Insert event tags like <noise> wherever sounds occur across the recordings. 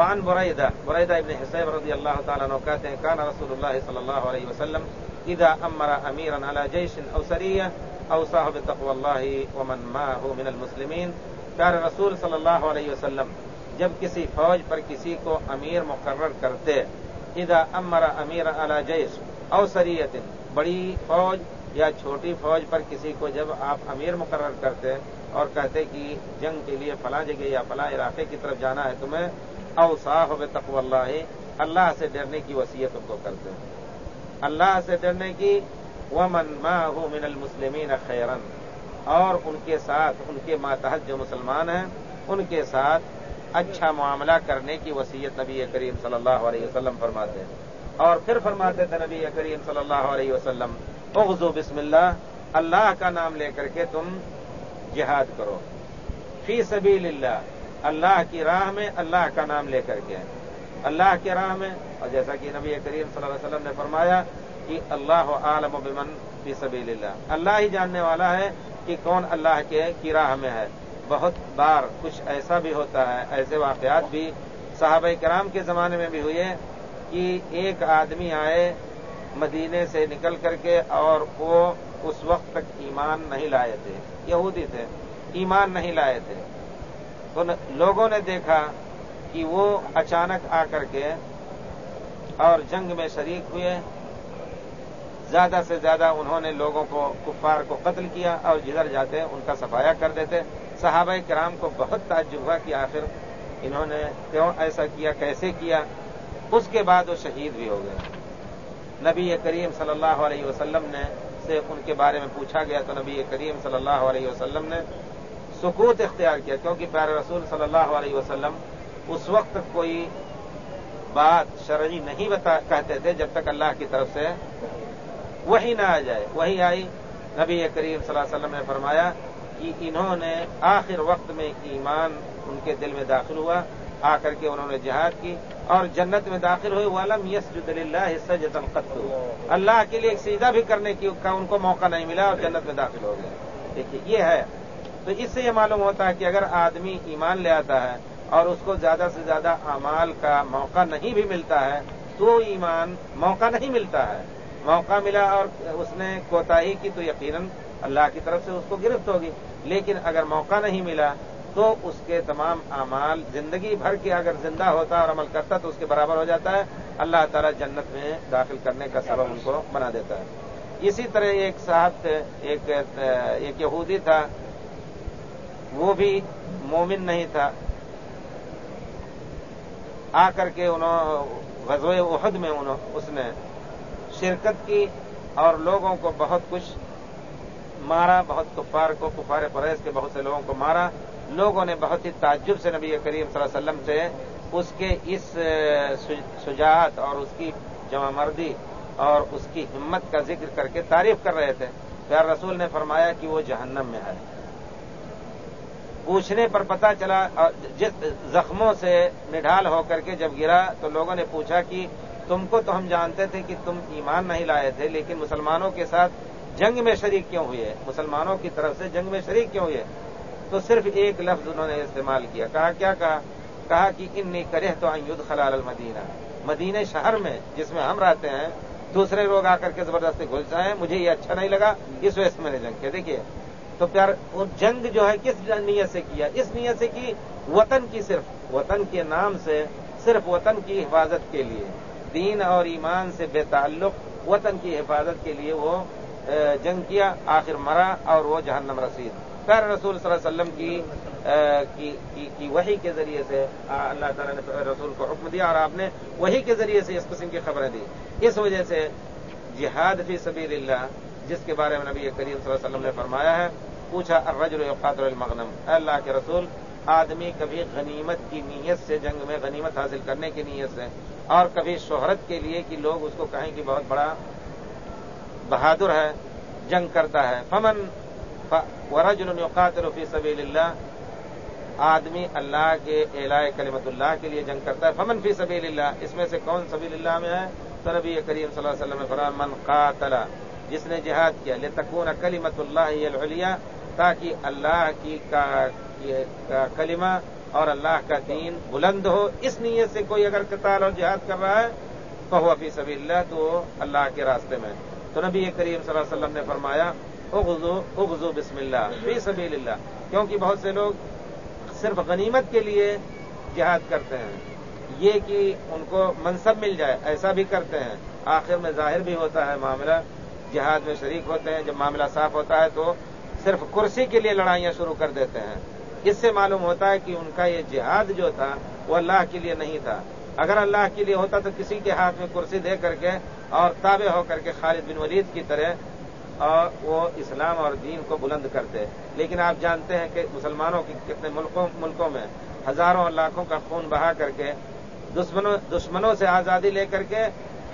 وعن بريدة بريدة ابن حسيب رضي الله تعالى عنه کہتے ہیں كان رسول الله صلى الله عليه وسلم إذا أمر أميرا على جيش أو سرية أو صاحب تقوى الله ومن معه من المسلمين پیارے رسول صلی اللہ علیہ وسلم جب کسی فوج پر کسی کو امیر مقرر کرتے اذا امر امیر علی جیش او سریت بڑی فوج یا چھوٹی فوج پر کسی کو جب آپ امیر مقرر کرتے اور کہتے کہ جنگ کے لیے فلاں جگہ یا فلاں علاقے کی طرف جانا ہے، تمہیں او صاحب تقو اللہ اللہ سے ڈرنے کی وصیت ان کو کرتے ہیں۔ اللہ سے ڈرنے کی ومن ما من المسلمین خیرن اور ان کے ساتھ، ان کے ماتحت جو مسلمان ہیں، ان کے ساتھ اچھا معاملہ کرنے کی وصیت نبی کریم صلی اللہ علیہ وسلم فرماتے ہیں۔ اور پھر فرماتے تھے نبی کریم صلی اللہ علیہ وسلم، اغزو بسم اللہ اللہ کا نام لے کر کے تم جہاد کرو۔ فی سبیل اللہ اللہ کی راہ میں اللہ کا نام لے کر کے اللہ کی راہ میں، اور جیسا کہ نبی کریم صلی اللہ علیہ وسلم نے فرمایا کہ اللہ عالم بمن فی سبیل اللہ اللہ ہی جاننے والا ہے کہ کون اللہ کے کی راہ میں ہے۔ بہت بار کچھ ایسا بھی ہوتا ہے، ایسے واقعات بھی صحابہ کرام کے زمانے میں بھی ہوئے کہ ایک آدمی آئے مدینے سے نکل کر کے اور وہ اس وقت تک ایمان نہیں لائے تھے۔ یہودی تھے، ایمان نہیں لائے تھے۔ تو لوگوں نے دیکھا کہ وہ اچانک آ کر کے اور جنگ میں شریک ہوئے۔ زیادہ سے زیادہ انہوں نے لوگوں کو کفار کو قتل کیا اور جدھر جاتے ان کا صفایا کر دیتے۔ صحابہ کرام کو بہت تعجب ہوا کہ آخر انہوں نے کیوں ایسا کیا، کیسے کیا؟ اس کے بعد وہ شہید بھی ہو گئے۔ نبی کریم صلی اللہ علیہ وسلم نے سے ان کے بارے میں پوچھا گیا تو نبی کریم صلی اللہ علیہ وسلم نے سکوت اختیار کیا، کیونکہ پیارے رسول صلی اللہ علیہ وسلم اس وقت کوئی بات شرعی نہیں بتا کہتے تھے جب تک اللہ کی طرف سے وہی نہ آ جائے۔ وہی آئی، نبی کریم صلی اللہ علیہ وسلم نے فرمایا کہ انہوں نے آخر وقت میں ایمان ان کے دل میں داخل ہوا، آ کر کے انہوں نے جہاد کی اور جنت میں داخل ہوئے۔ والم یس جد اللہ حصہ جتن اللہ کے لیے ایک سیدھا بھی کرنے کی کا ان کو موقع نہیں ملا اور جنت میں داخل ہو گئے۔ دیکھیے، یہ ہے تو اس سے یہ معلوم ہوتا ہے کہ اگر آدمی ایمان لے آتا ہے اور اس کو زیادہ سے زیادہ اعمال کا موقع نہیں بھی ملتا ہے، تو ایمان موقع نہیں ملتا ہے۔ موقع ملا اور اس نے کوتاہی کی تو یقیناً اللہ کی طرف سے اس کو گرفت ہوگی۔ لیکن اگر موقع نہیں ملا تو اس کے تمام اعمال زندگی بھر کے اگر زندہ ہوتا اور عمل کرتا تو اس کے برابر ہو جاتا ہے۔ اللہ تعالیٰ جنت میں داخل کرنے کا سبب ان کو بنا دیتا ہے۔ اسی طرح ایک صاحب ایک ایک یہودی تھا۔ وہ بھی مومن نہیں تھا۔ آ کر کے انہوں، غزوہ عہد میں انہوں، اس نے شرکت کی اور لوگوں کو بہت کچھ مارا، بہت کفار کو، کفار پریز کے بہت سے لوگوں کو مارا۔ لوگوں نے بہت ہی تعجب سے نبی کریم صلی اللہ علیہ وسلم سے اس کے اس شجاعت اور اس کی جمع مردی اور اس کی ہمت کا ذکر کر کے تعریف کر رہے تھے۔ پیار رسول نے فرمایا کہ وہ جہنم میں ہے۔ پوچھنے پر پتا چلا جس زخموں سے نڈھال ہو کر کے جب گرا تو لوگوں نے پوچھا کہ تم کو تو ہم جانتے تھے کہ تم ایمان نہیں لائے تھے، لیکن مسلمانوں کے ساتھ جنگ میں شریک کیوں ہوئے؟ مسلمانوں کی طرف سے جنگ میں شریک کیوں ہوئے؟ تو صرف ایک لفظ انہوں نے استعمال کیا۔ کہا کیا کہا؟ کہا کہ انی کرے تو یدھ خلال المدینہ۔ مدینہ شہر میں، جس میں ہم رہتے ہیں، دوسرے لوگ آ کر کے زبردستی گھل جائیں، مجھے یہ اچھا نہیں لگا، اس وجہ سے میں نے جنگ کیا۔ دیکھیے تو پیار، وہ جنگ جو ہے کس نیت سے کیا؟ اس نیت سے کی وطن کی صرف، وطن کے نام سے صرف وطن کی حفاظت کے لیے۔ دین اور ایمان سے بے تعلق وطن کی حفاظت کے لیے وہ جنگ کیا، آخر مرا اور وہ جہنم رسید۔ پیر رسول صلی اللہ علیہ وسلم کی وہی کے ذریعے سے اللہ تعالیٰ نے رسول کو حکم دیا اور آپ نے وہی کے ذریعے سے اس قسم کی خبریں دی۔ اس وجہ سے جہاد فی سبیل اللہ، جس کے بارے میں نبی کریم صلی اللہ علیہ وسلم نے فرمایا ہے پوچھا، الرجل قادر المغنم، اے اللہ کے رسول، آدمی کبھی غنیمت کی نیت سے جنگ میں غنیمت حاصل کرنے کی نیت سے، اور کبھی شہرت کے لیے کہ لوگ اس کو کہیں کہ بہت بڑا بہادر ہے، جنگ کرتا ہے۔ فمن ورجل يقاتل فی سبیل اللہ، آدمی اللہ کے اعلاء کلمت اللہ کے لیے جنگ کرتا ہے۔ فمن فی سبیل اللہ، اس میں سے کون سبیل اللہ میں ہے؟ تو نبی کریم صلی اللہ علیہ وسلم من قاتل، جس نے جہاد کیا، لتکون کلمت اللہ العلیہ تاکہ اللہ کی کا کلمہ اور اللہ کا دین بلند ہو، اس نیت سے کوئی اگر قتال اور جہاد کر رہا ہے تو وہ ابھی سبھی اللہ تو اللہ کے راستے میں۔ تو نبی کریم صلی اللہ علیہ وسلم نے فرمایا، اغزو اغزو بسم اللہ فی سبھی اللہ کیونکہ بہت سے لوگ صرف غنیمت کے لیے جہاد کرتے ہیں۔ یہ کہ ان کو منصب مل جائے، ایسا بھی کرتے ہیں۔ آخر میں ظاہر بھی ہوتا ہے معاملہ، جہاد میں شریک ہوتے ہیں، جب معاملہ صاف ہوتا ہے تو صرف کرسی کے لیے لڑائیاں شروع کر دیتے ہیں۔ اس سے معلوم ہوتا ہے کہ ان کا یہ جہاد جو تھا، وہ اللہ کے لیے نہیں تھا۔ اگر اللہ کے لیے ہوتا تو کسی کے ہاتھ میں کرسی دے کر کے اور تابع ہو کر کے خالد بن ولید کی طرح اور وہ اسلام اور دین کو بلند کرتے۔ لیکن آپ جانتے ہیں کہ مسلمانوں کی کتنے ملکوں ملکوں میں ہزاروں اور لاکھوں کا خون بہا کر کے، دشمنوں دشمنوں سے آزادی لے کر کے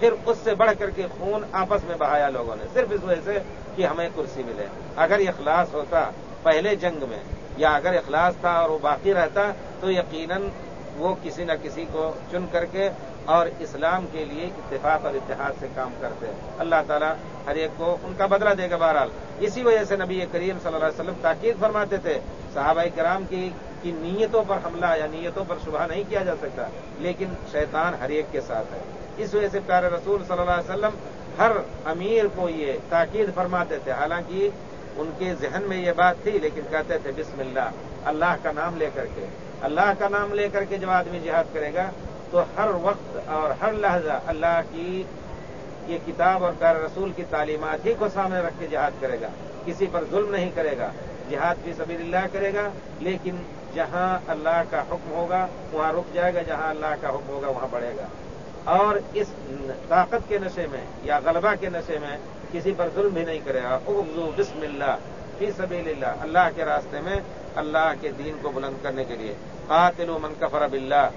پھر اس سے بڑھ کر کے خون آپس میں بہایا لوگوں نے، صرف اس وجہ سے کہ ہمیں کرسی ملے۔ اگر اخلاص ہوتا پہلے جنگ میں، یا اگر اخلاص تھا اور وہ باقی رہتا، تو یقیناً وہ کسی نہ کسی کو چن کر کے اور اسلام کے لیے اتفاق اور اتحاد سے کام کرتے۔ اللہ تعالیٰ ہر ایک کو ان کا بدلہ دے گا بہرحال۔ اسی وجہ سے نبی کریم صلی اللہ علیہ وسلم تاکید فرماتے تھے، صحابہ کرام کی کی نیتوں پر حملہ یا نیتوں پر شبہ نہیں کیا جا سکتا، لیکن شیطان ہر ایک کے ساتھ ہے۔ اس وجہ سے پیارے رسول صلی اللہ علیہ وسلم ہر امیر کو یہ تاکید فرماتے تھے۔ حالانکہ ان کے ذہن میں یہ بات تھی، لیکن کہتے تھے، بسم اللہ اللہ کا نام لے کر کے۔ اللہ کا نام لے کر کے جب آدمی جہاد کرے گا، تو ہر وقت اور ہر لہجہ اللہ کی یہ کتاب اور پیر رسول کی تعلیمات ہی کو سامنے رکھ کے جہاد کرے گا۔ کسی پر ظلم نہیں کرے گا، جہاد بھی سبیر اللہ کرے گا۔ لیکن جہاں اللہ کا حکم ہوگا، وہاں رک جائے گا، جہاں اللہ کا حکم ہوگا، وہاں بڑھے گا۔ اور اس طاقت کے نشے میں یا غلبہ کے نشے میں کسی پر ظلم بھی نہیں کرے گا اغزو بسم اللہ فی سبیل اللہ اللہ کے راستے میں اللہ کے دین کو بلند کرنے کے لیے. قاتل من کفر باللہ،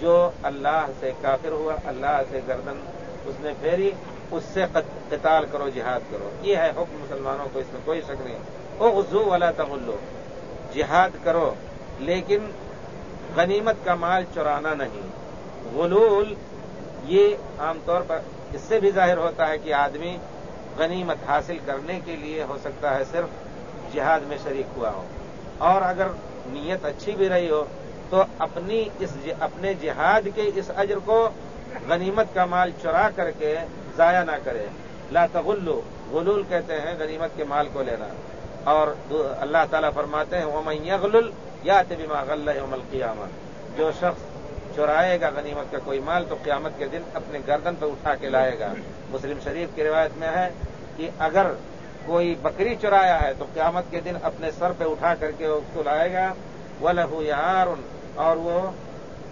جو اللہ سے کافر ہوا، اللہ سے گردن اس نے پھیری، اس سے قتال کرو، جہاد کرو. یہ ہے حکم مسلمانوں کو، اس میں کوئی شک نہیں. اغزو والا تغلو جہاد کرو، لیکن غنیمت کا مال چرانا نہیں. غلول یہ عام طور پر اس سے بھی ظاہر ہوتا ہے کہ آدمی غنیمت حاصل کرنے کے لیے ہو سکتا ہے صرف جہاد میں شریک ہوا ہو۔ اور اگر نیت اچھی بھی رہی ہو، تو اپنی اس اپنے جہاد کے اس اجر کو غنیمت کا مال چرا کر کے ضائع نہ کرے۔ لا تغلو غلول کہتے ہیں غنیمت کے مال کو لینا۔ اور اللہ تعالیٰ فرماتے ہیں وہ میں یا طبی غلّہ عمل قیامت جو شخص چرائے گا غنیمت کا کوئی مال تو قیامت کے دن اپنے گردن پہ اٹھا کے لائے گا۔ مسلم شریف کی روایت میں ہے کہ اگر کوئی بکری چرایا ہے تو قیامت کے دن اپنے سر پہ اٹھا کر کے اس کو لائے گا۔ وہ لہو یار، اور وہ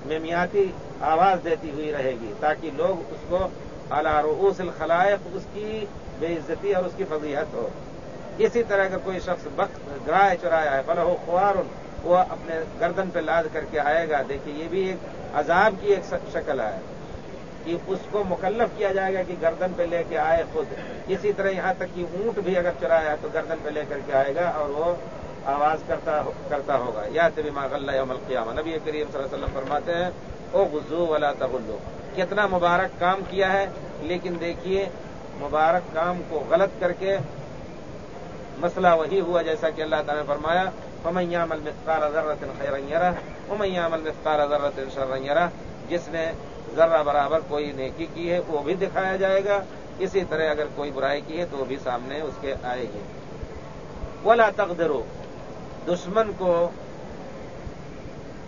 میمیاتی آواز دیتی ہوئی رہے گی تاکہ لوگ اس کو اعلی رؤوس الخلائق، اس کی بے عزتی اور اس کی فضیحت ہو۔ اسی طرح کا کوئی شخص بخت گرائے چرایا ہے فلاح خوار، وہ اپنے گردن پہ لاد کر کے آئے گا۔ دیکھیے، یہ بھی ایک عذاب کی ایک شکل ہے کہ اس کو مکلف کیا جائے گا کہ گردن پہ لے کے آئے خود۔ اسی طرح یہاں تک کہ اونٹ بھی اگر چرایا ہے تو گردن پہ لے کر کے آئے گا اور وہ آواز کرتا کرتا ہوگا۔ یا تبھی ماغل عمل قیام نبی کریم صلی اللہ علیہ وسلم فرماتے ہیں، او غزو والا تغلو۔ کتنا مبارک کام کیا ہے، لیکن دیکھیے، مبارک کام کو غلط کر کے مسئلہ وہی ہوا جیسا کہ اللہ تعالیٰ نے فرمایا فمیا عمل مختار ضرورت خیرا امیا عمل مختار ضرورت شرا جس نے ذرہ برابر کوئی نیکی کی ہے، وہ بھی دکھایا جائے گا۔ اسی طرح اگر کوئی برائی کی ہے، تو وہ بھی سامنے اس کے آئے گی۔ ولا تقدرو دشمن کو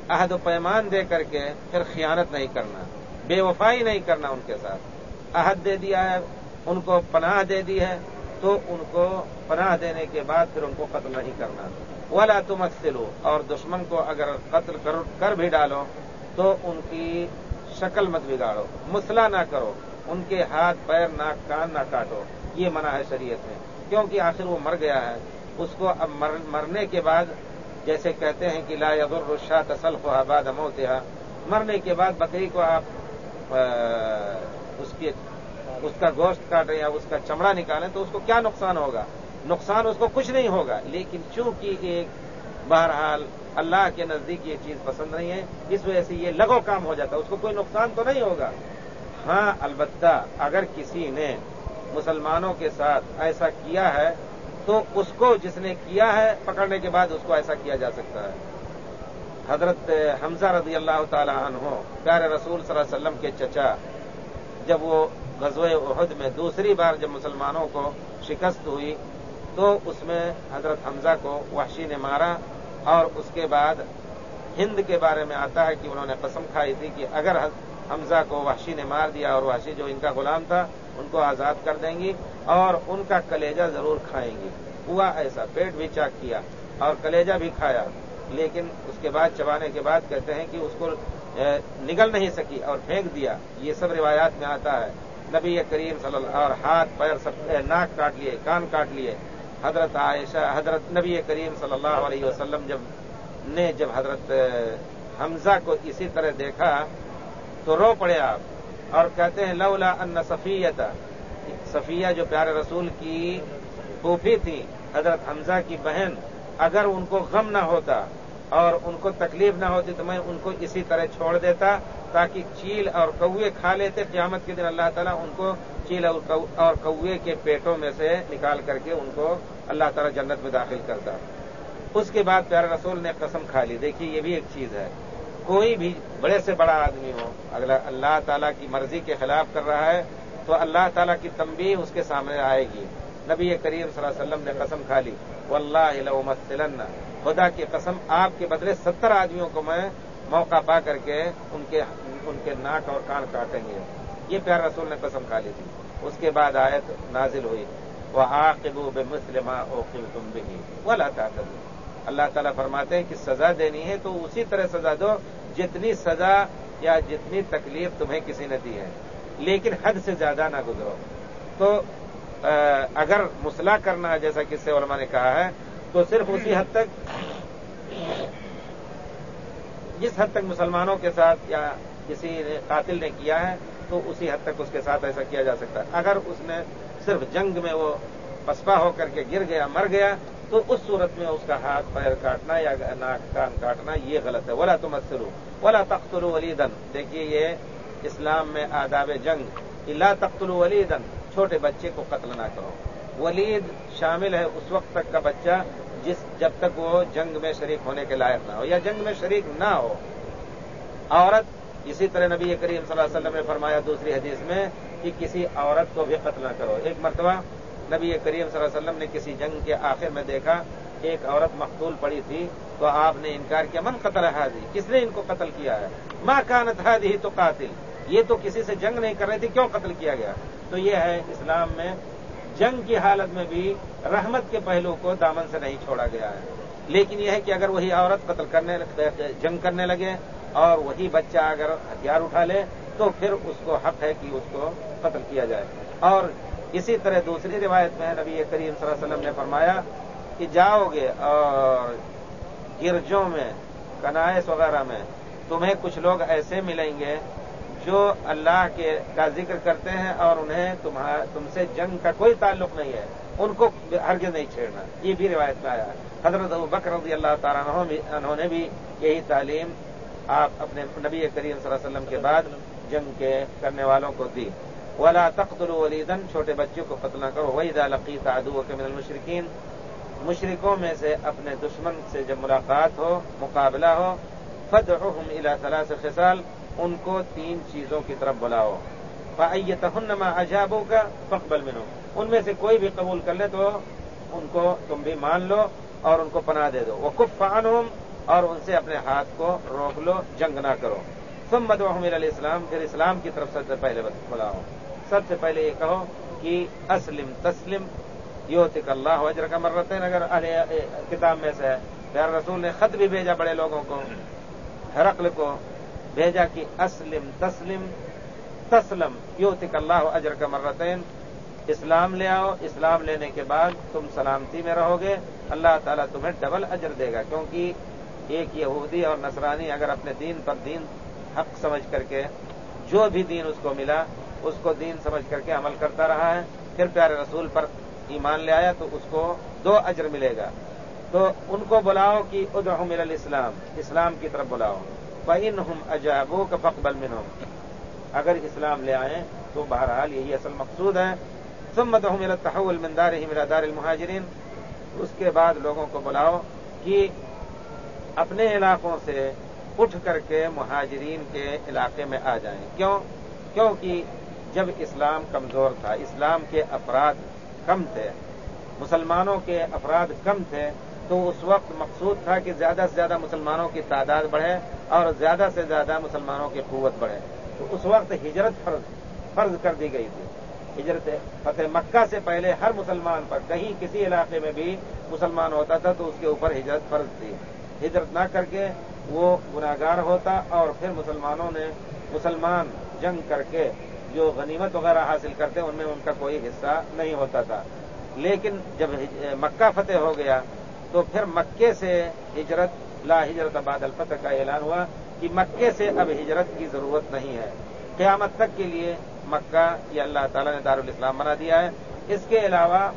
عہد و پیمان دے کر کے پھر خیانت نہیں کرنا، بے وفائی نہیں کرنا ان کے ساتھ۔ عہد دے دیا ہے، ان کو پناہ دے دی ہے، تو ان کو پناہ دینے کے بعد پھر ان کو قتل نہیں کرنا۔ ولا تم اور دشمن کو اگر قتل کر بھی ڈالو، تو ان کی شکل مت بگاڑو۔ مسئلہ نہ کرو، ان کے ہاتھ، پیر، ناک، کان نہ کاٹو۔ یہ منع ہے شریعت میں۔ کیونکہ آخر وہ مر گیا ہے۔ اس کو اب مرنے کے بعد جیسے کہتے ہیں کہ لا یبر شاہ تسل کو آباد موتیا مرنے کے بعد بکری کو آپ اس کے، اس کا گوشت کاٹیں یا اس کا چمڑا نکالیں، تو اس کو کیا نقصان ہوگا؟ نقصان اس کو کچھ نہیں ہوگا۔ لیکن چونکہ ایک بہرحال اللہ کے نزدیک یہ چیز پسند نہیں ہے، اس وجہ سے یہ لگو کام ہو جاتا ہے۔ اس کو کوئی نقصان تو نہیں ہوگا۔ ہاں البتہ اگر کسی نے مسلمانوں کے ساتھ ایسا کیا ہے، تو اس کو جس نے کیا ہے، پکڑنے کے بعد اس کو ایسا کیا جا سکتا ہے۔ حضرت حمزہ رضی اللہ تعالی عنہ، پیارے رسول صلی اللہ علیہ وسلم کے چچا، جب وہ غزوہ عہد میں دوسری بار جب مسلمانوں کو شکست ہوئی تو اس میں حضرت حمزہ کو وحشی نے مارا اور اس کے بعد ہند کے بارے میں آتا ہے کہ انہوں نے قسم کھائی تھی کہ اگر حمزہ کو وحشی نے مار دیا اور وحشی جو ان کا غلام تھا، ان کو آزاد کر دیں گی اور ان کا کلیجہ ضرور کھائیں گی۔ ہوا ایسا، پیٹ بھی چاک کیا اور کلیجہ بھی کھایا۔ لیکن اس کے بعد چبانے کے بعد کہتے ہیں کہ اس کو نگل نہیں سکی اور پھینک دیا۔ یہ سب روایات میں آتا ہے۔ نبی کریم صلی اللہ اور ہاتھ، پیر سب ناک کاٹ لیے، کان کاٹ لیے۔ حضرت عائشہ، حضرت نبی کریم صلی اللہ علیہ وسلم جب نے جب حضرت حمزہ کو اسی طرح دیکھا تو رو پڑے آپ اور کہتے ہیں، لولا ان صفیت صفیہ جو پیارے رسول کی پھوپھی تھی، حضرت حمزہ کی بہن، اگر ان کو غم نہ ہوتا اور ان کو تکلیف نہ ہوتی تو میں ان کو اسی طرح چھوڑ دیتا تاکہ چیل اور کوے کھا لیتے، قیامت کے دن اللہ تعالیٰ ان کو چیل اور کوے کے پیٹوں میں سے نکال کر کے ان کو اللہ تعالیٰ جنت میں داخل کرتا۔ اس کے بعد پیارے رسول نے قسم کھا لی۔ دیکھیے، یہ بھی ایک چیز ہے۔ کوئی بھی بڑے سے بڑا آدمی ہو، اگر اللہ تعالیٰ کی مرضی کے خلاف کر رہا ہے، تو اللہ تعالیٰ کی تمبی اس کے سامنے آئے گی۔ نبی کریم صلی اللہ علیہ وسلم نے قسم کھا لی۔ واللہ خدا کی قسم، آپ کے بدلے ستر آدمیوں کو میں موقع پا کر کے ان کے ان کے ناک اور کان کاٹیں گے۔ یہ پیار رسول نے قسم کھا لی تھی۔ اس کے بعد آیت نازل ہوئی۔ وہ آقبو بے مسلم تم بھی وہ اللہ اللہ تعالیٰ فرماتے ہیں کہ سزا دینی ہے تو اسی طرح سزا دو۔ جتنی سزا یا جتنی تکلیف تمہیں کسی نے دی ہے۔ لیکن حد سے زیادہ نہ گزرو۔ تو اگر مسئلہ کرنا ہے، جیسا کس سے علماء نے کہا ہے، تو صرف اسی حد تک، جس حد تک مسلمانوں کے ساتھ یا کسی قاتل نے کیا ہے تو اسی حد تک اس کے ساتھ ایسا کیا جا سکتا ہے۔ اگر اس نے صرف جنگ میں وہ پسپا ہو کر کے گر گیا، مر گیا، تو اس صورت میں اس کا ہاتھ پیر کاٹنا یا ناک کان کاٹنا یہ غلط ہے۔ ولا تم اثرو ولا تختر ولیدن دیکھیے یہ اسلام میں آداب جنگ۔ اللہ تختر ولیدن چھوٹے بچے کو قتل نہ کرو۔ ولید شامل ہے اس وقت تک کا بچہ جس جب تک وہ جنگ میں شریک ہونے کے لائق نہ ہو یا جنگ میں شریک نہ ہو۔ عورت اسی طرح نبی کریم صلی اللہ علیہ وسلم نے فرمایا دوسری حدیث میں کہ کسی عورت کو بھی قتل نہ کرو۔ ایک مرتبہ نبی کریم صلی اللہ علیہ وسلم نے کسی جنگ کے آخر میں دیکھا ایک عورت مقتول پڑی تھی تو آپ نے انکار کیا، من قتل ہادی کس نے ان کو قتل کیا ہے؟ ماں کانت ہادی تو قاتل یہ تو کسی سے جنگ نہیں کر رہی تھی، کیوں قتل کیا گیا؟ تو یہ ہے اسلام میں جنگ کی حالت میں بھی رحمت کے پہلو کو دامن سے نہیں چھوڑا گیا ہے۔ لیکن یہ ہے کہ اگر وہی عورت قتل کرنے جنگ کرنے لگے اور وہی بچہ اگر ہتھیار اٹھا لے تو پھر اس کو حق ہے کہ اس کو قتل کیا جائے۔ اور اسی طرح دوسری روایت میں نبی کریم صلی اللہ علیہ وسلم نے فرمایا کہ جاؤ گے اور گرجوں میں، کنائس وغیرہ میں تمہیں کچھ لوگ ایسے ملیں گے جو اللہ کے کا ذکر کرتے ہیں اور انہیں تم سے جنگ کا کوئی تعلق نہیں ہے۔ ان کو ہرگز نہیں چھیڑنا۔ یہ بھی روایت میں آیا۔ حضرت بکر رضی اللہ تعالیٰ انہوں نے بھی یہی تعلیم آپ اپنے نبی کریم صلی اللہ علیہ وسلم کے بعد جنگ کے کرنے والوں کو دی۔ ولا تخت الولیدن چھوٹے بچوں کو قتل نہ کرو۔ وہی دالقی تعدو کے من المشرقین مشرقوں میں سے اپنے دشمن سے جب ملاقات ہو، مقابلہ ہو فد الى ثلاث خصال، ان کو تین چیزوں کی طرف بلاؤ۔ فعیتما عجابوں کا فقبل منو ان میں سے کوئی بھی قبول کر لے تو ان کو تم بھی مان لو اور ان کو پناہ دے دو۔ وہ کف اور ان سے اپنے ہاتھ کو روک لو، جنگ نہ کرو۔ سم مد علیہ السلام پھر اسلام کی طرف سب سے پہلے بلاؤ سب سے پہلے یہ کہو کہ اسلم تسلم، یوتک اللہ اجر کا مرت اگر کتاب میں سے ہے پیار رسول نے خط بھی بھیجا بڑے لوگوں کو، حرقل کو، بھیجا کہ اسلم تسلم تسلم، یوتک اللہ اجر کا مرتین۔ اسلام لے آؤ، اسلام لینے کے بعد تم سلامتی میں رہو گے۔ اللہ تعالیٰ تمہیں ڈبل اجر دے گا، کیونکہ ایک یہودی اور نصرانی اگر اپنے دین پر دین حق سمجھ کر کے جو بھی دین اس کو ملا، اس کو دین سمجھ کر کے عمل کرتا رہا ہے، پھر پیارے رسول پر ایمان لے آیا تو اس کو دو اجر ملے گا۔ تو ان کو بلاؤ کہ ادھر مل اسلام اسلام کی طرف بلاؤ۔ بہن ہم اجابو کا فقبل من اگر اسلام لے آئیں تو بہرحال یہی اصل مقصود ہے۔ سمت ہوں میرا تحول مندار ہی میرا دار المہاجرین اس کے بعد لوگوں کو بلاؤ کہ اپنے علاقوں سے اٹھ کر کے مہاجرین کے علاقے میں آ جائیں۔ کیوں؟ کیونکہ جب اسلام کمزور تھا، اسلام کے افراد کم تھے، مسلمانوں کے افراد کم تھے، تو اس وقت مقصود تھا کہ زیادہ سے زیادہ مسلمانوں کی تعداد بڑھے اور زیادہ سے زیادہ مسلمانوں کی قوت بڑھے۔ تو اس وقت ہجرت فرض فرض کر دی گئی تھی۔ ہجرت فتح مکہ سے پہلے ہر مسلمان پر کہیں کسی علاقے میں بھی مسلمان ہوتا تھا تو اس کے اوپر ہجرت فرض تھی۔ ہجرت نہ کر کے وہ گناگار ہوتا اور پھر مسلمانوں نے مسلمان جنگ کر کے جو غنیمت وغیرہ حاصل کرتے ان میں ان کا کوئی حصہ نہیں ہوتا تھا۔ لیکن جب مکہ فتح ہو گیا تو پھر مکے سے ہجرت، لا ہجرت آباد الفتح کا اعلان ہوا کہ مکے سے اب ہجرت کی ضرورت نہیں ہے۔ قیامت تک کے لیے مکہ یہ اللہ تعالیٰ نے دارالاسلام بنا دیا ہے۔ اس کے علاوہ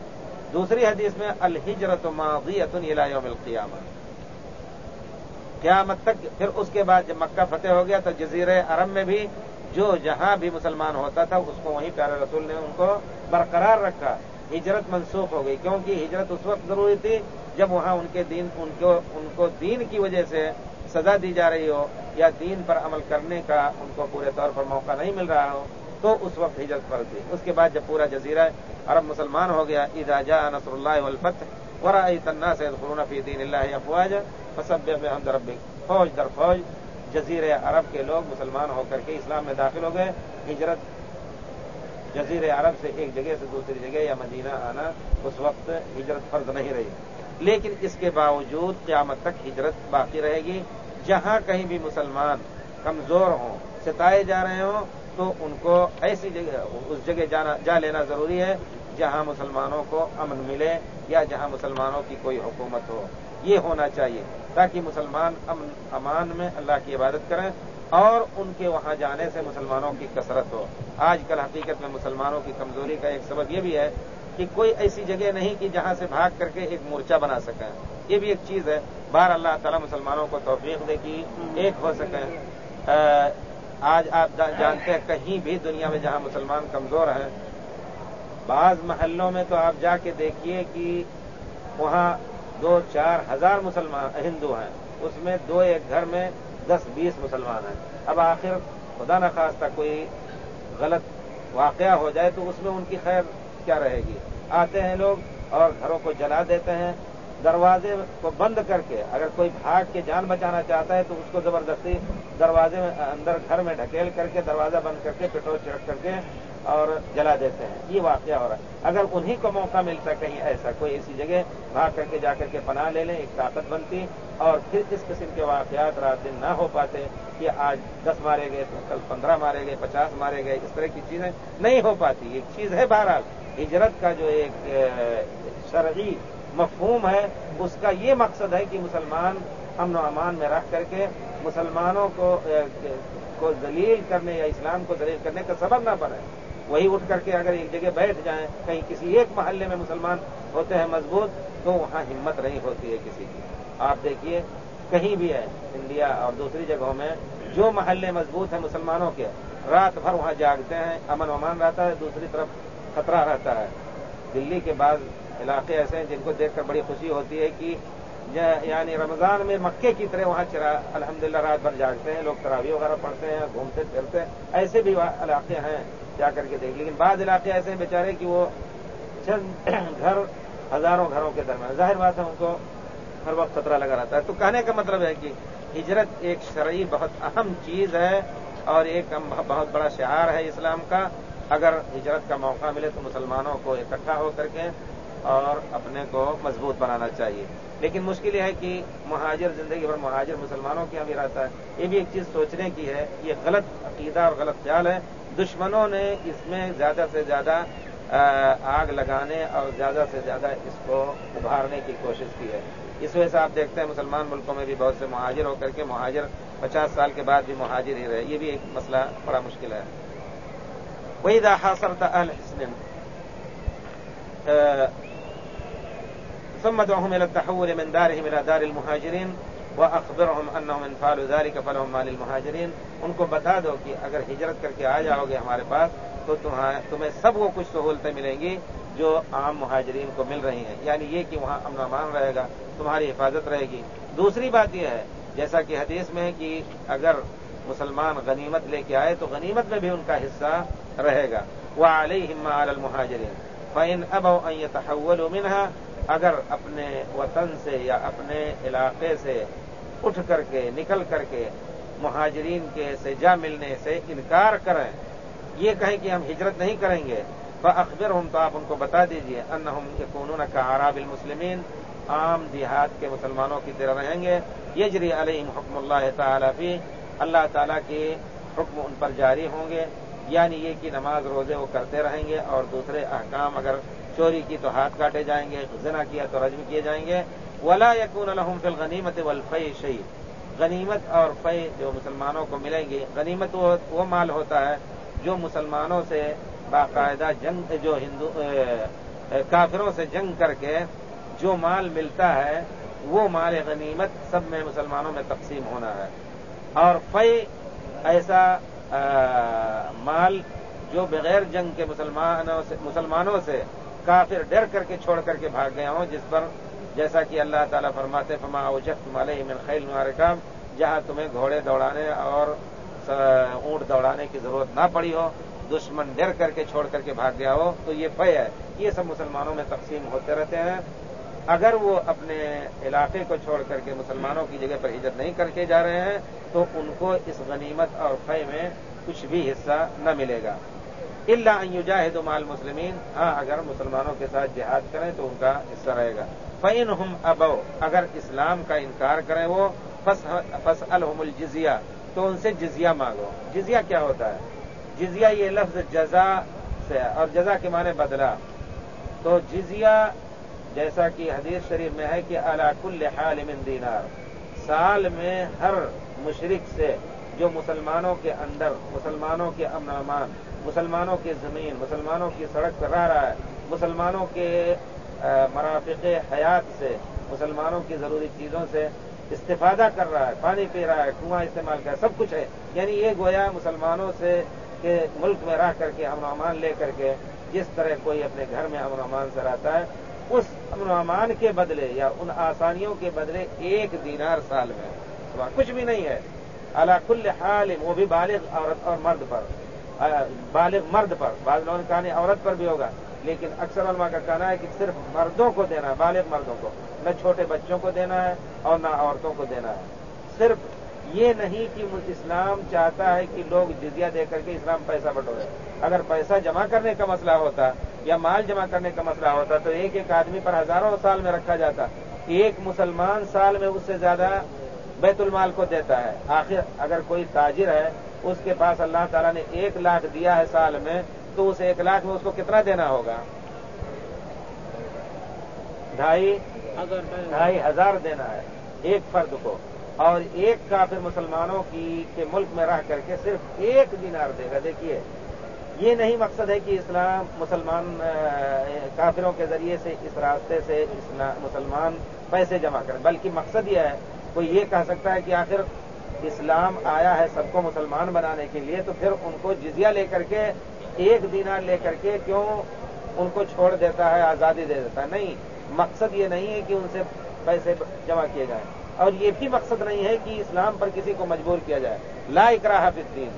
دوسری حدیث میں الحجرت ماضیت یوم القیامہ۔ قیامت تک، پھر اس کے بعد جب مکہ فتح ہو گیا تو جزیر عرب میں بھی جو جہاں بھی مسلمان ہوتا تھا، اس کو وہیں پیارے رسول نے ان کو برقرار رکھا۔ ہجرت منسوخ ہو گئی، کیونکہ ہجرت اس وقت ضروری تھی جب وہاں ان کے دین، ان کو ان کو دین کی وجہ سے سزا دی جا رہی ہو یا دین پر عمل کرنے کا ان کو پورے طور پر موقع نہیں مل رہا ہو، تو اس وقت ہجرت فرض تھی۔ اس کے بعد جب پورا جزیرہ عرب مسلمان ہو گیا ادا نصر اللہ والفتح ورا تنا سے فی دین اللہ افواج فصب حمد ربک فوج در فوج جزیر عرب کے لوگ مسلمان ہو کر کے اسلام میں داخل ہو گئے، ہجرت جزیر عرب سے ایک جگہ سے دوسری جگہ یا مدینہ آنا اس وقت ہجرت فرض نہیں رہی۔ لیکن اس کے باوجود قیامت تک ہجرت باقی رہے گی۔ جہاں کہیں بھی مسلمان کمزور ہوں، ستائے جا رہے ہوں، تو ان کو ایسی جگہ، اس جگہ جانا، جا لینا ضروری ہے۔ جہاں مسلمانوں کو امن ملے یا جہاں مسلمانوں کی کوئی حکومت ہو۔ یہ ہونا چاہیے تاکہ مسلمان امن، امان میں اللہ کی عبادت کریں اور ان کے وہاں جانے سے مسلمانوں کی کثرت ہو۔ آج کل حقیقت میں مسلمانوں کی کمزوری کا ایک سبب یہ بھی ہے کہ کوئی ایسی جگہ نہیں کہ جہاں سے بھاگ کر کے ایک مورچہ بنا سکیں۔ یہ بھی ایک چیز ہے۔ بار اللہ تعالیٰ مسلمانوں کو توفیق دے کہ ایک ہو سکیں۔ آج آپ جانتے ہیں کہیں بھی دنیا میں جہاں مسلمان کمزور ہیں بعض محلوں میں تو آپ جا کے دیکھیے کہ وہاں دو چار ہزار مسلمان ہندو ہیں۔ اس میں دو ایک گھر میں دس بیس مسلمان ہیں۔ اب آخر خدا نخواستہ کوئی غلط واقعہ ہو جائے تو اس میں ان کی خیر کیا رہے گی؟ آتے ہیں لوگ اور گھروں کو جلا دیتے ہیں۔ دروازے کو بند کر کے اگر کوئی بھاگ کے جان بچانا چاہتا ہے تو اس کو زبردستی دروازے میں اندر گھر میں ڈھکیل کر کے دروازہ بند کر کے پیٹرول چھڑک کر کے اور جلا دیتے ہیں۔ یہ واقعہ ہو رہا ہے۔ اگر انہیں کو موقع ملتا کہیں ایسا کوئی ایسی جگہ، بھاگ کر کے جا کر کے پناہ لے لیں، ایک طاقت بنتی اور پھر اس قسم کے واقعات رات دن نہ ہو پاتے کہ آج دس مارے گئے تو کل پندرہ مارے گئے، پچاس مارے گئے، اس طرح کی چیزیں نہیں ہو پاتی۔ ایک چیز ہے بہرحال۔ ہجرت کا جو ایک شرعی مفہوم ہے، اس کا یہ مقصد ہے کہ مسلمان امن و امان میں رکھ کر کے مسلمانوں کو کو ذلیل کرنے یا اسلام کو دلیل کرنے کا سبب نہ بنے وہی اٹھ کر کے اگر ایک جگہ بیٹھ جائیں، کہیں کسی ایک محلے میں مسلمان ہوتے ہیں مضبوط، تو وہاں ہمت نہیں ہوتی ہے کسی کی۔ آپ دیکھیے، کہیں بھی ہے، انڈیا اور دوسری جگہوں میں جو محلے مضبوط ہیں مسلمانوں کے، رات بھر وہاں جاگتے ہیں، امن و امان رہتا ہے، دوسری طرف خطرہ رہتا ہے۔ دلی کے بعض علاقے ایسے ہیں جن کو دیکھ کر بڑی خوشی ہوتی ہے کہ یعنی رمضان میں مکے کی طرح وہاں چرا الحمد للہ رات بھر جاگتے ہیں، لوگ تراوی وغیرہ پڑھتے ہیں، گھومتے پھرتے ہیں، ایسے بھی علاقے ہیں جا کر کے دیکھ۔ لیکن بعض علاقے ایسے ہیں بیچارے کہ وہ چند <clears throat> گھر ہزاروں گھروں کے درمیان، ظاہر بات ہے ان کو ہر وقت خطرہ لگا رہتا ہے۔ تو کہنے کا مطلب ہے کہ ہجرت ایک شرعی بہت اہم چیز ہے اور ایک بہت بڑا شعار ہے اسلام کا۔ اگر ہجرت کا موقع ملے تو مسلمانوں کو اکٹھا ہو کر کے اور اپنے کو مضبوط بنانا چاہیے۔ لیکن مشکل یہ ہے کہ مہاجر زندگی بھر مہاجر مسلمانوں کے یہاں بھی رہتا ہے۔ یہ بھی ایک چیز سوچنے کی ہے یہ غلط عقیدہ اور غلط خیال ہے۔ دشمنوں نے اس میں زیادہ سے زیادہ آگ لگانے اور زیادہ سے زیادہ اس کو ابھارنے کی کوشش کی ہے۔ اس وجہ سے آپ دیکھتے ہیں مسلمان ملکوں میں بھی بہت سے مہاجر ہو کر کے مہاجر پچاس سال کے بعد بھی مہاجر ہی رہے۔ یہ بھی ایک مسئلہ بڑا مشکل ہے۔ وہی دا حاصل الحسن ثم دعهم إلى التحول من دارهم إلى دار المهاجرين وأخبرهم أنهم إن فعلوا ذلك فلهم مال المهاجرين ان کو بتا دو کہ اگر ہجرت کر کے آ جاؤ گے ہمارے پاس تو تمہیں سب کو کچھ سہولتیں ملیں گی جو عام مہاجرین کو مل رہی ہیں۔ یعنی یہ کہ وہاں امن امان رہے گا، تمہاری حفاظت رہے گی۔ دوسری بات یہ ہے، جیسا کہ حدیث میں ہے کہ اگر مسلمان غنیمت لے کے آئے تو غنیمت میں بھی ان کا حصہ رہے گا۔ وہ علیہ المہاجرین فعن اب تحول منہا اگر اپنے وطن سے یا اپنے علاقے سے اٹھ کر کے، نکل کر کے مہاجرین کے سے جا ملنے سے انکار کریں، یہ کہیں کہ ہم ہجرت نہیں کریں گے اخبر ہوں تو آپ ان کو بتا دیجیے ان ہم قانون کا عراب المسلمین عام دیہات کے مسلمانوں کی طرح رہیں گے۔ یجری علیہم حکم اللہ تعالیٰ فی، اللہ تعالیٰ کے حکم ان پر جاری ہوں گے یعنی یہ کہ نماز روزے وہ کرتے رہیں گے اور دوسرے احکام اگر چوری کی تو ہاتھ کاٹے جائیں گے، زنا کیا تو رجم کیے جائیں گے۔ ولا یقون الحم فی الغنیمت والفی شہید غنیمت اور فی جو مسلمانوں کو ملیں گی غنیمت وہ مال ہوتا ہے جو مسلمانوں سے باقاعدہ جنگ، جو ہندو کافروں سے جنگ کر کے جو مال ملتا ہے، وہ مال غنیمت سب میں مسلمانوں میں تقسیم ہونا ہے۔ اور فی ایسا مال جو بغیر جنگ کے مسلمانوں سے مسلمانوں سے کافر ڈر کر کے چھوڑ کر کے بھاگ گیا ہوں، جس پر جیسا کہ اللہ تعالیٰ فرماتے، فما اوجت مالے من خیل مارکام جہاں تمہیں گھوڑے دوڑانے اور اونٹ دوڑانے کی ضرورت نہ پڑی ہو، دشمن ڈر کر کے چھوڑ کر کے بھاگ گیا ہو، تو یہ فے ہے۔ یہ سب مسلمانوں میں تقسیم ہوتے رہتے ہیں۔ اگر وہ اپنے علاقے کو چھوڑ کر کے مسلمانوں کی جگہ پر ہجرت نہیں کر کے جا رہے ہیں، تو ان کو اس غنیمت اور فے میں کچھ بھی حصہ نہ ملے گا۔ اللہ جاہد مال مسلمین ہاں اگر مسلمانوں کے ساتھ جہاد کریں تو ان کا حصہ رہے گا. فین ہم ابو اگر اسلام کا انکار کریں وہ فص الحم الجزیہ تو ان سے جزیہ مانگو. جزیہ کیا ہوتا ہے؟ جزیہ یہ لفظ جزا سے اور جزا کے معنی بدلا. تو جزیہ جیسا کہ حدیث شریف میں ہے کہ کل حال من دینار سال میں ہر مشرق سے جو مسلمانوں کے اندر، مسلمانوں کے امن امان مسلمانوں کی زمین، مسلمانوں کی سڑک پر رہ رہا ہے، مسلمانوں کے مرافق حیات سے، مسلمانوں کی ضروری چیزوں سے استفادہ کر رہا ہے، پانی پی رہا ہے، کنواں استعمال کر سب کچھ ہے۔ یعنی یہ گویا مسلمانوں سے کہ ملک میں رہ کر کے امن و امان لے کر کے جس طرح کوئی اپنے گھر میں امن و امان سے رہتا ہے، اس امن و امان کے بدلے یا ان آسانیوں کے بدلے ایک دینار سال میں کچھ بھی نہیں ہے۔ اللہ کل حال وہ بھی بالغ عورت اور مرد پر۔ بالغ مرد پر بعض لوگوں نے کہانی عورت پر بھی ہوگا۔ لیکن اکثر علماء کا کہنا ہے کہ صرف مردوں کو دینا ہے، بالغ مردوں کو۔ نہ چھوٹے بچوں کو دینا ہے اور نہ عورتوں کو دینا ہے۔ صرف یہ نہیں کہ اسلام چاہتا ہے کہ لوگ جزیہ دے کر کے اسلام پیسہ بٹورے۔ اگر پیسہ جمع کرنے کا مسئلہ ہوتا یا مال جمع کرنے کا مسئلہ ہوتا تو ایک ایک آدمی پر ہزاروں سال میں رکھا جاتا۔ ایک مسلمان سال میں اس سے زیادہ بیت المال کو دیتا ہے۔ آخر اگر کوئی تاجر ہے اس کے پاس اللہ تعالیٰ نے ایک لاکھ دیا ہے سال میں تو اس ایک لاکھ میں اس کو کتنا دینا ہوگا؟ ڈھائی ڈھائی ہزار دینا ہے ایک فرد کو۔ اور ایک کافر مسلمانوں کی کے ملک میں رہ کر کے صرف ایک دینار دے گا۔ دیکھیے یہ نہیں مقصد ہے کہ اسلام مسلمان کافروں کے ذریعے سے اس راستے سے مسلمان پیسے جمع کریں بلکہ مقصد یہ ہے کوئی یہ کہہ سکتا ہے کہ آخر اسلام آیا ہے سب کو مسلمان بنانے کے لیے، تو پھر ان کو جزیہ لے کر کے، ایک دینار لے کر کے کیوں ان کو چھوڑ دیتا ہے، آزادی دے دیتا ہے؟ نہیں، مقصد یہ نہیں ہے کہ ان سے پیسے جمع کیے جائیں۔ اور یہ بھی مقصد نہیں ہے کہ اسلام پر کسی کو مجبور کیا جائے۔ لا اکراہ فی الدین۔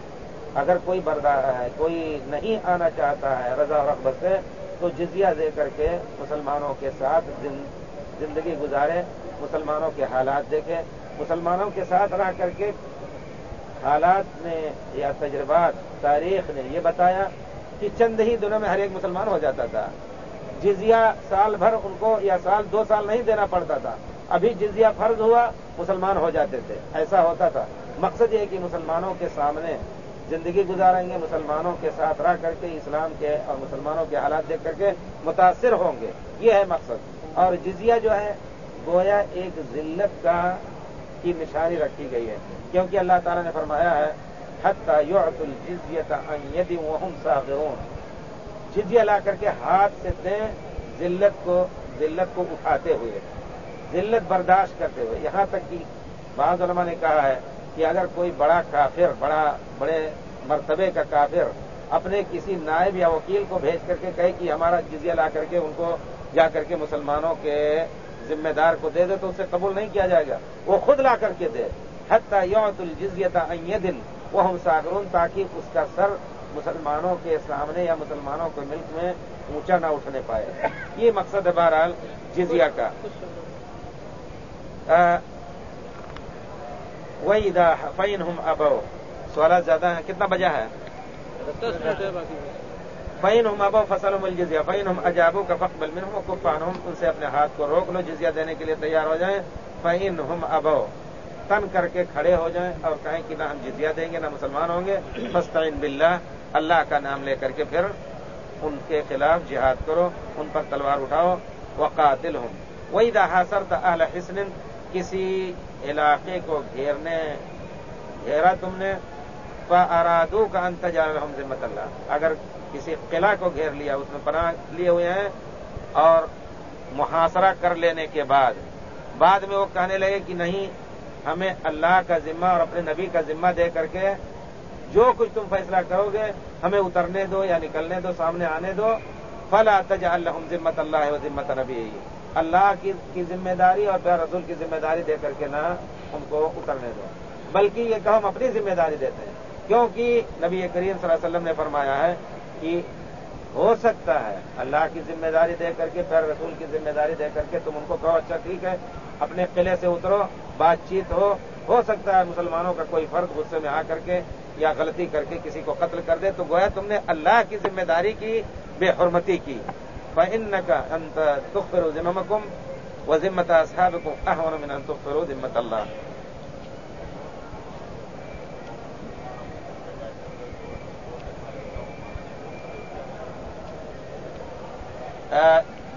اگر کوئی بردار ہے، کوئی نہیں آنا چاہتا ہے رضا و رغبت سے، تو جزیہ دے کر کے مسلمانوں کے ساتھ زندگی گزارے۔ مسلمانوں کے حالات دیکھے مسلمانوں کے ساتھ رہ کر کے حالات نے یا تجربات، تاریخ نے یہ بتایا کہ چند ہی دنوں میں ہر ایک مسلمان ہو جاتا تھا۔ جزیہ سال بھر ان کو یا سال دو سال نہیں دینا پڑتا تھا۔ ابھی جزیہ فرض ہوا، مسلمان ہو جاتے تھے۔ ایسا ہوتا تھا۔ مقصد یہ کہ مسلمانوں کے سامنے زندگی گزاریں گے، مسلمانوں کے ساتھ رہ کر کے اسلام کے اور مسلمانوں کے حالات دیکھ کر کے متاثر ہوں گے۔ یہ ہے مقصد۔ اور جزیہ جو ہے گویا ایک ذلت کا کی نشانی رکھی گئی ہے۔ کیونکہ اللہ تعالیٰ نے فرمایا ہے، حتیٰ یعت الجزیت ان وهم صاغرون۔ جزیہ لا کر کے ہاتھ سے دیں ذلت کو ذلت کو اٹھاتے ہوئے، ذلت برداشت کرتے ہوئے۔ یہاں تک کہ بعض علماء نے کہا ہے کہ اگر کوئی بڑا کافر، بڑا بڑے مرتبے کا کافر اپنے کسی نائب یا وکیل کو بھیج کر کے کہے کہ ہمارا جزیہ لا کر کے ان کو، جا کر کے مسلمانوں کے ذمہ دار کو دے دے تو اسے قبول نہیں کیا جائے گا۔ وہ خود لا کر کے دے۔ حتیٰ یوت الجزیتا دن وہ ہم ساگرون تاکہ اس کا سر مسلمانوں کے سامنے یا مسلمانوں کے ملک میں اونچا نہ اٹھنے پائے۔ یہ مقصد ہے بہرحال جزیہ کا۔ وہی دا فین ہم اب سوالات زیادہ ہیں۔ کتنا بجا ہے؟ فین ہم ابو فصل مل جزیا فین ہم اجابو کا فخ بل کفان ہم ان سے اپنے ہاتھ کو روک لو، جزیہ دینے کے لیے تیار ہو جائیں۔ فین ہم ابو تن کر کے کھڑے ہو جائیں اور کہیں کہ نہ ہم جزیہ دیں گے، نہ مسلمان ہوں گے۔ فسطین باللہ اللہ کا نام لے کر کے پھر ان کے خلاف جہاد کرو، ان پر تلوار اٹھاؤ۔ وہ قاتل ہوں وہی دا اہل حسن، کسی علاقے کو گھیرنے، گھیرا تم نے۔ ارادو کا انتظار الحمد ذمت اللہ اگر کسی قلعہ کو گھیر لیا، اس میں پناہ لیے ہوئے ہیں اور محاصرہ کر لینے کے بعد بعد میں وہ کہنے لگے کہ نہیں، ہمیں اللہ کا ذمہ اور اپنے نبی کا ذمہ دے کر کے جو کچھ تم فیصلہ کرو گے، ہمیں اترنے دو یا نکلنے دو، سامنے آنے دو۔ فلا تجا الحم ذمت اللہ و ذمت نبی۔ اللہ کی ذمہ داری اور پھر رسول کی ذمہ داری دے کر کے نہ ان کو اترنے دو، بلکہ یہ کہ ہم اپنی ذمہ داری دیتے ہیں۔ کیونکہ نبی کریم صلی اللہ علیہ وسلم نے فرمایا ہے کہ ہو سکتا ہے۔ اللہ کی ذمہ داری دے کر کے پھر رسول کی ذمہ داری دے کر کے تم ان کو کہو اچھا ٹھیک ہے، اپنے قلعے سے اترو، بات چیت ہو۔ ہو سکتا ہے مسلمانوں کا کوئی فرد غصے میں آ کر کے یا غلطی کر کے کسی کو قتل کر دے۔ تو گویا تم نے اللہ کی ذمہ داری کی، بے حرمتی کی۔ فن کا انت تخر ذمم کم و ذمت صاحب کو احمد تخر ذمت اللہ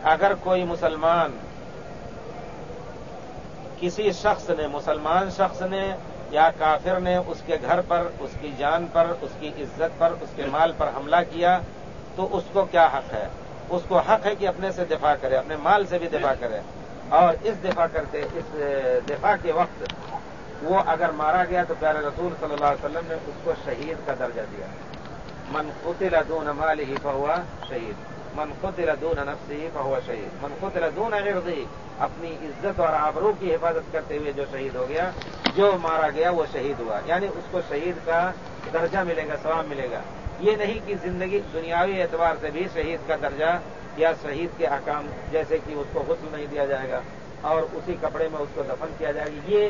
اگر کوئی مسلمان کسی شخص نے، مسلمان شخص نے یا کافر نے اس کے گھر پر، اس کی جان پر، اس کی عزت پر، اس کے مال پر حملہ کیا، تو اس کو کیا حق ہے؟ اس کو حق ہے کہ اپنے سے دفاع کرے، اپنے مال سے بھی دفاع کرے۔ اور اس دفاع کرتے، اس دفاع کے وقت وہ اگر مارا گیا تو پیارے رسول صلی اللہ علیہ وسلم نے اس کو شہید کا درجہ دیا۔ من قتل دون مال ہی ہوا شہید۔ من قتل دون نفسی فهو شہید من قتل دون عرضی اپنی عزت اور آبرو کی حفاظت کرتے ہوئے جو شہید ہو گیا، جو مارا گیا وہ شہید ہوا۔ یعنی اس کو شہید کا درجہ ملے گا، ثواب ملے گا۔ یہ نہیں کہ زندگی، دنیاوی اعتبار سے بھی شہید کا درجہ یا شہید کے احکام جیسے کہ اس کو غسل نہیں دیا جائے گا اور اسی کپڑے میں اس کو دفن کیا جائے گا، یہ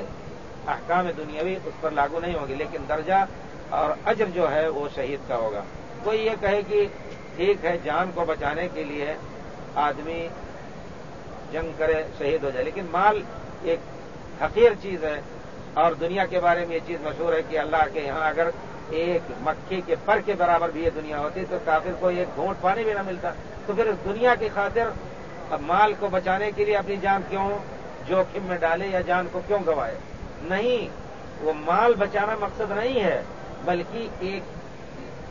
احکام دنیاوی اس پر لاگو نہیں ہوگی لیکن درجہ اور اجر جو ہے وہ شہید کا ہوگا۔ کوئی یہ کہے کہ ٹھیک ہے، جان کو بچانے کے لیے آدمی جنگ کرے، شہید ہو جائے۔ لیکن مال ایک حقیر چیز ہے اور دنیا کے بارے میں یہ چیز مشہور ہے کہ اللہ کے یہاں اگر ایک مکھی کے پر کے برابر بھی یہ دنیا ہوتی تو کافر کو ایک گھونٹ پانی بھی نہ ملتا۔ تو پھر اس دنیا کی خاطر اب مال کو بچانے کے لیے اپنی جان کیوں جوخم میں ڈالے یا جان کو کیوں گوائے؟ نہیں، وہ مال بچانا مقصد نہیں ہے، بلکہ ایک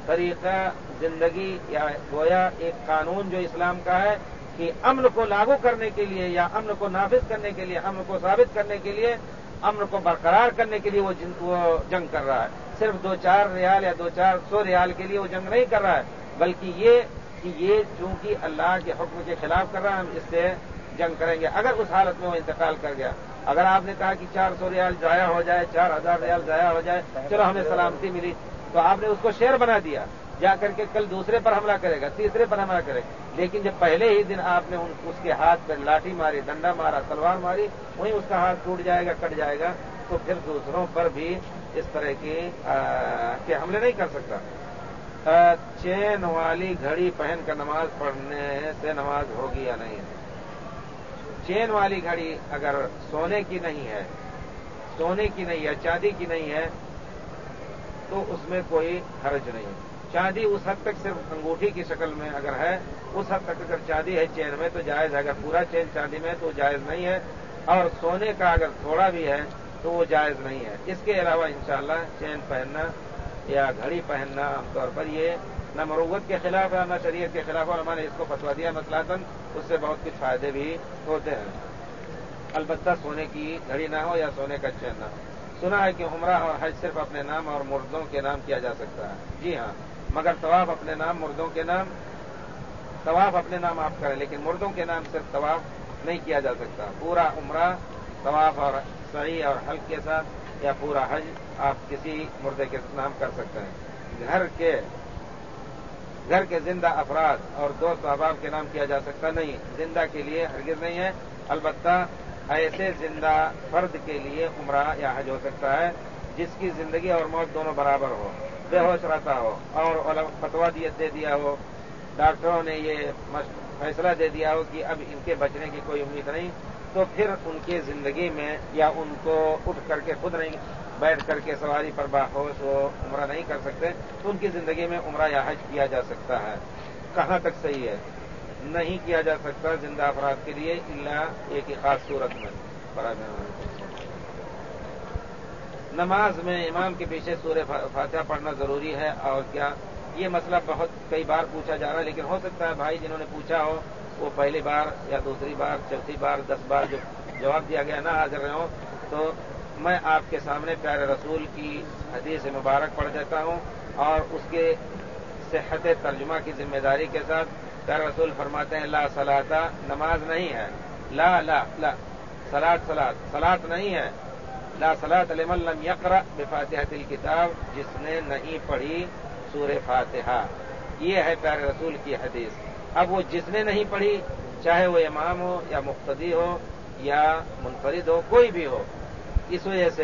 طریقہ زندگی یا گویا ایک قانون جو اسلام کا ہے کہ امن کو لاگو کرنے کے لیے یا امن کو نافذ کرنے کے لیے، امن کو ثابت کرنے کے لیے، امن کو برقرار کرنے کے لیے وہ جنگ کر رہا ہے۔ صرف دو چار ریال یا دو چار سو ریال کے لیے وہ جنگ نہیں کر رہا ہے، بلکہ یہ کہ یہ چونکہ اللہ کے حکم کے خلاف کر رہا ہے، ہم اس سے جنگ کریں گے۔ اگر اس حالت میں وہ انتقال کر گیا، اگر آپ نے کہا کہ چار سو ریال ضائع ہو جائے، چار ہزار ریال ضائع ہو جائے، چلو ہمیں سلامتی ملی۔ تو آپ نے اس کو شیئر بنا دیا، جا کر کے کل دوسرے پر حملہ کرے گا، تیسرے پر حملہ کرے گا۔ لیکن جب پہلے ہی دن آپ نے اس کے ہاتھ پہ لاٹھی ماری، ڈنڈا مارا، تلوار ماری، وہیں اس کا ہاتھ ٹوٹ جائے گا، کٹ جائے گا، تو پھر دوسروں پر بھی اس طرح کی کے حملے نہیں کر سکتا۔ چین والی گھڑی پہن کر نماز پڑھنے سے نماز ہوگی یا نہیں؟ چین والی گھڑی اگر سونے کی نہیں ہے، سونے کی نہیں ہے، چاندی کی نہیں ہے تو اس میں کوئی حرج نہیں چاندی اس حد تک صرف انگوٹھی کی شکل میں اگر ہے، اس حد تک اگر چاندی ہے چین میں تو جائز ہے۔ اگر پورا چین چاندی میں تو جائز نہیں ہے۔ اور سونے کا اگر تھوڑا بھی ہے تو وہ جائز نہیں ہے۔ اس کے علاوہ انشاءاللہ چین پہننا یا گھڑی پہننا عام طور پر یہ نہ مروت کے خلاف ہے، نہ شریعت کے خلاف، اور ہمارے اس کو فتوا دیا مسلاتن اس سے بہت کچھ فائدے بھی ہوتے ہیں۔ البتہ سونے کی گھڑی نہ ہو یا سونے کا چین نہ ہو۔ سنا ہے کہ عمرہ اور حج صرف اپنے نام اور مردوں کے نام کیا جا سکتا ہے۔ جی ہاں مگر طواف اپنے نام، مردوں کے نام، طواف اپنے نام آپ کریں، لیکن مردوں کے نام صرف طواف نہیں کیا جا سکتا۔ پورا عمرہ طواف اور صحیح اور حلق کے ساتھ یا پورا حج آپ کسی مردے کے نام کر سکتے ہیں۔ گھر کے گھر کے زندہ افراد اور دوست احباب کے نام کیا جا سکتا نہیں۔ زندہ کے لیے ہرگز نہیں ہے۔ البتہ ایسے زندہ فرد کے لیے عمرہ یا حج ہو سکتا ہے، جس کی زندگی اور موت دونوں برابر ہو۔ بے ہوش رہتا ہو، اور فتوا دے دیا ہو۔ ڈاکٹروں نے یہ فیصلہ دے دیا ہو کہ اب ان کے بچنے کی کوئی امید نہیں۔ تو پھر ان کی زندگی میں یا ان کو اٹھ کر کے خود نہیں، بیٹھ کر کے سواری پر باخوش وہ عمرہ نہیں کر سکتے، تو ان کی زندگی میں عمرہ یا حج کیا جا سکتا ہے۔ کہاں تک صحیح ہے؟ نہیں کیا جا سکتا زندہ افراد کے لیے اللہ ایک ہی خاص صورت میں۔ نماز میں امام کے پیچھے سورہ فاتحہ پڑھنا ضروری ہے اور کیا یہ مسئلہ بہت کئی بار پوچھا جا رہا ہے، لیکن ہو سکتا ہے بھائی جنہوں نے پوچھا ہو، وہ پہلی بار یا دوسری بار، چوتھی بار، دس بار جو جواب دیا گیا نہ حاضر رہے ہوں، تو میں آپ کے سامنے پیارے رسول کی حدیث مبارک پڑھ دیتا ہوں اور اس کے صحت ترجمہ کی ذمہ داری کے ساتھ پیارے رسول فرماتے ہیں، لا سلاتا نماز نہیں ہے۔ لا لا لا سلاد سلاد سلاد نہیں ہے۔ لا سلاد لم یقرا بفاتحت الکتاب جس نے نہیں پڑھی سور فاتحہ۔ یہ ہے پیارے رسول کی حدیث۔ اب وہ جس نے نہیں پڑھی، چاہے وہ امام ہو یا مقتدی ہو یا منفرد ہو، کوئی بھی ہو، اس وجہ سے